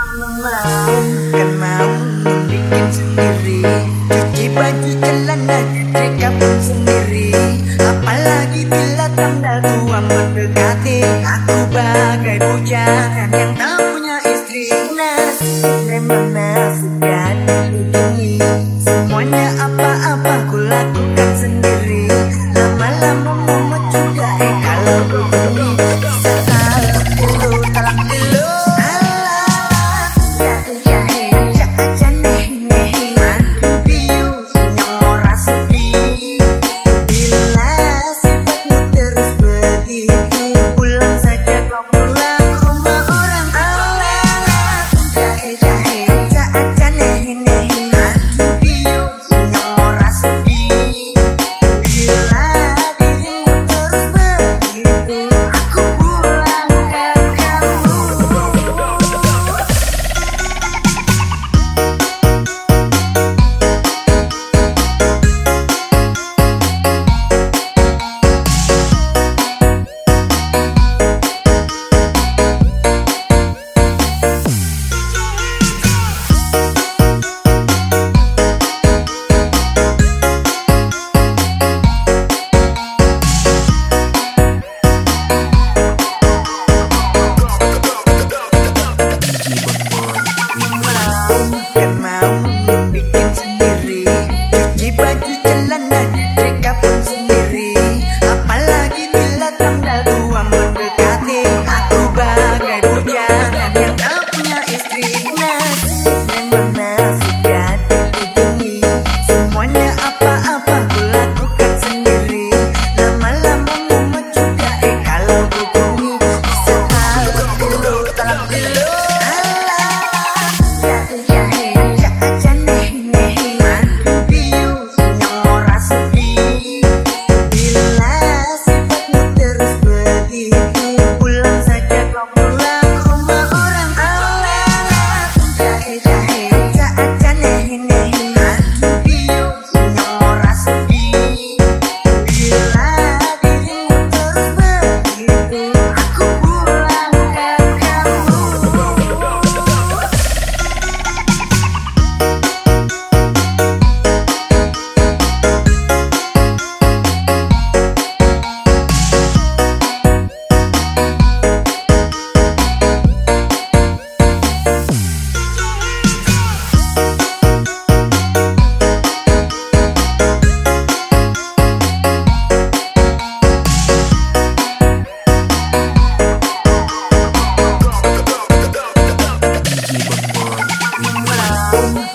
Kan mau membikin sendiri Cuci baju celana cuci kabel sendiri Apalagi bila tanda tua mendekati Aku bagai bujangan yang tak punya istri Nasib memang nasib dan dilindungi Semuanya apa-apa ku lakukan sendiri Lama-lama night. hey. time.